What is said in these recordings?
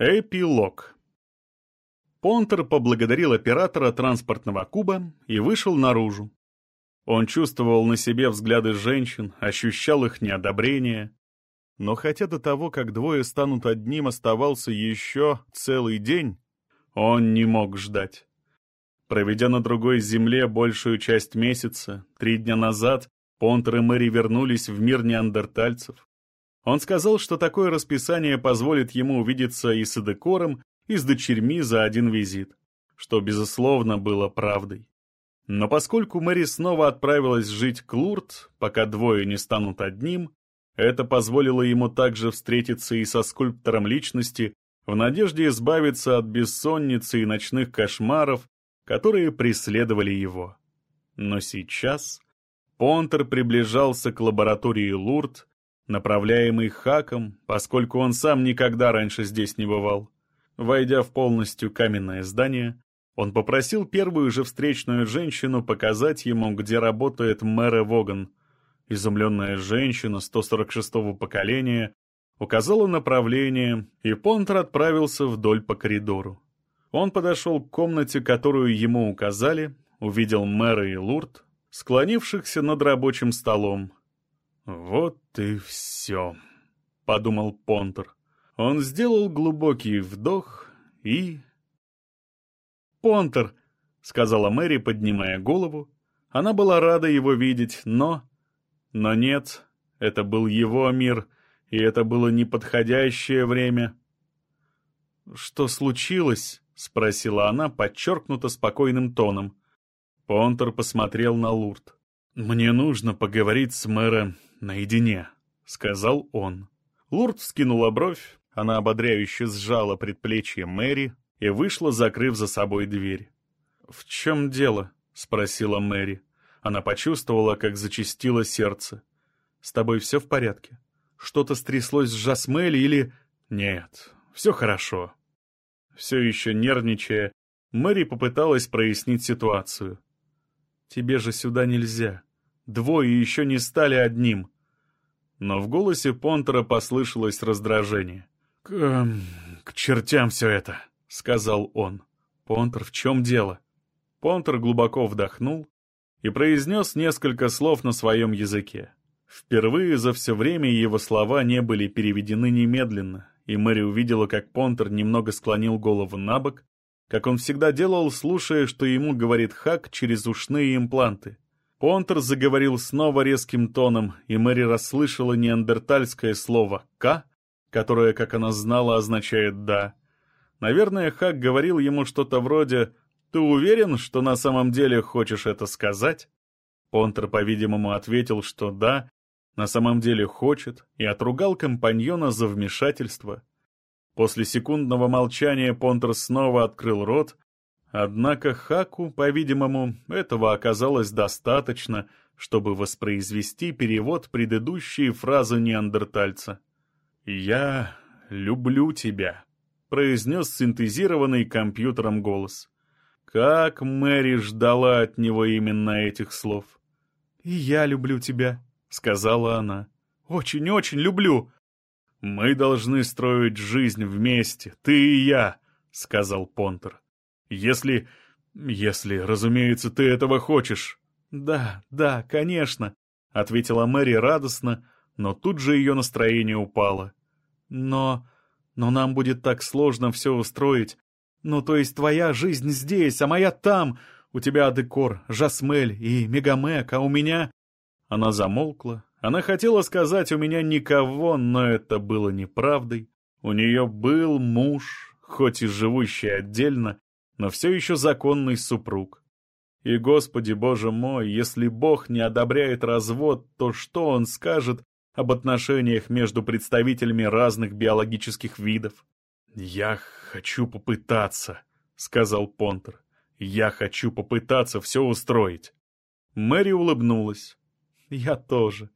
Эпилог. Понтер поблагодарил оператора транспортного куба и вышел наружу. Он чувствовал на себе взгляды женщин, ощущал их неодобрение. Но хотя до того, как двое станут одним, оставался еще целый день, он не мог ждать. Проведя на другой земле большую часть месяца, три дня назад Понтер и Мэри вернулись в мир неандертальцев. Он сказал, что такое расписание позволит ему увидеться и с Эдекором, и с дочерьми за один визит, что, безусловно, было правдой. Но поскольку Мэри снова отправилась жить к Лурд, пока двое не станут одним, это позволило ему также встретиться и со скульптором личности в надежде избавиться от бессонницы и ночных кошмаров, которые преследовали его. Но сейчас Понтер приближался к лаборатории Лурд, направляемый Хаком, поскольку он сам никогда раньше здесь не бывал. Войдя в полностью каменное здание, он попросил первую же встречную женщину показать ему, где работает мэр Воган. Изумленная женщина 146-го поколения указала направление, и Понтер отправился вдоль по коридору. Он подошел к комнате, которую ему указали, увидел мэра и Лурд, склонившихся над рабочим столом, «Вот и все», — подумал Понтер. Он сделал глубокий вдох и... «Понтер», — сказала Мэри, поднимая голову. Она была рада его видеть, но... Но нет, это был его мир, и это было неподходящее время. «Что случилось?» — спросила она подчеркнуто спокойным тоном. Понтер посмотрел на Лурд. «Мне нужно поговорить с мэром наедине», — сказал он. Лурд вскинула бровь, она ободряюще сжала предплечье Мэри и вышла, закрыв за собой дверь. «В чем дело?» — спросила Мэри. Она почувствовала, как зачастило сердце. «С тобой все в порядке? Что-то стряслось с Жасмели или...» «Нет, все хорошо». Все еще нервничая, Мэри попыталась прояснить ситуацию. «Тебе же сюда нельзя. Двое еще не стали одним. Но в голосе Понтера послышалось раздражение. «К... к чертям все это», — сказал он. «Понтер, в чем дело?» Понтер глубоко вдохнул и произнес несколько слов на своем языке. Впервые за все время его слова не были переведены немедленно, и Мэри увидела, как Понтер немного склонил голову на бок, как он всегда делал, слушая, что ему говорит Хак через ушные импланты. Понтер заговорил снова резким тоном, и Мэри расслышала неандертальское слово «К», которое, как она знала, означает «да». Наверное, Хак говорил ему что-то вроде «Ты уверен, что на самом деле хочешь это сказать?» Понтер, по-видимому, ответил, что «да», на самом деле хочет, и отругал компаньона за вмешательство. После секундного молчания Понтер снова открыл рот, Однако Хаку, по-видимому, этого оказалось достаточно, чтобы воспроизвести перевод предыдущей фразы неандертальца. «Я люблю тебя», — произнес синтезированный компьютером голос. Как Мэри ждала от него именно этих слов. «И я люблю тебя», — сказала она. «Очень-очень люблю». «Мы должны строить жизнь вместе, ты и я», — сказал Понтер. Если... если, разумеется, ты этого хочешь». «Да, да, конечно», — ответила Мэри радостно, но тут же ее настроение упало. «Но... но нам будет так сложно все устроить. Ну, то есть твоя жизнь здесь, а моя там. У тебя Адекор, Жасмель и Мегамек, а у меня...» Она замолкла. Она хотела сказать «у меня никого», но это было неправдой. У нее был муж, хоть и живущий отдельно, но все еще законный супруг. И, Господи Боже мой, если Бог не одобряет развод, то что Он скажет об отношениях между представителями разных биологических видов? «Я хочу попытаться», — сказал Понтер. «Я хочу попытаться все устроить». Мэри улыбнулась. «Я тоже».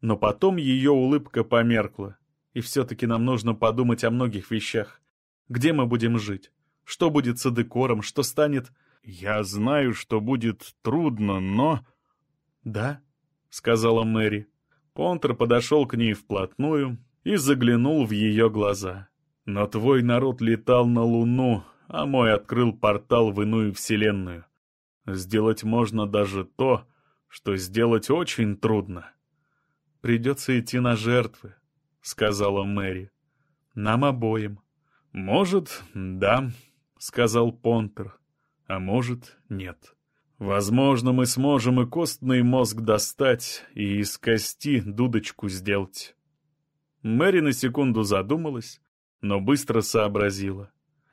Но потом ее улыбка померкла. И все-таки нам нужно подумать о многих вещах. Где мы будем жить? Что будет с декором, что станет... Я знаю, что будет трудно, но... Да, сказала Мэри. Понтер подошел к ней вплотную и заглянул в ее глаза. Но твой народ летал на Луну, а мой открыл портал в иную вселенную. Сделать можно даже то, что сделать очень трудно. Придется идти на жертвы, — сказала Мэри. Нам обоим. Может, да, — сказал Понтер, — а может, нет. Возможно, мы сможем и костный мозг достать, и из кости дудочку сделать. Мэри на секунду задумалась, но быстро сообразила.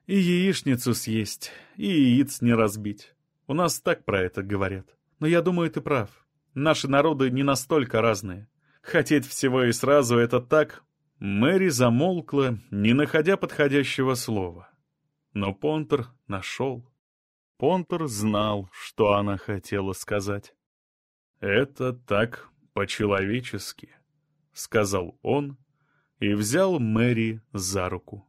И яичницу съесть, и яиц не разбить. У нас так про это говорят. Но я думаю, ты прав. Наши народы не настолько разные. Хотеть всего и сразу — это так... Мэри замолкла, не находя подходящего слова. Но Понтер нашел. Понтер знал, что она хотела сказать. «Это так по-человечески», — сказал он и взял Мэри за руку.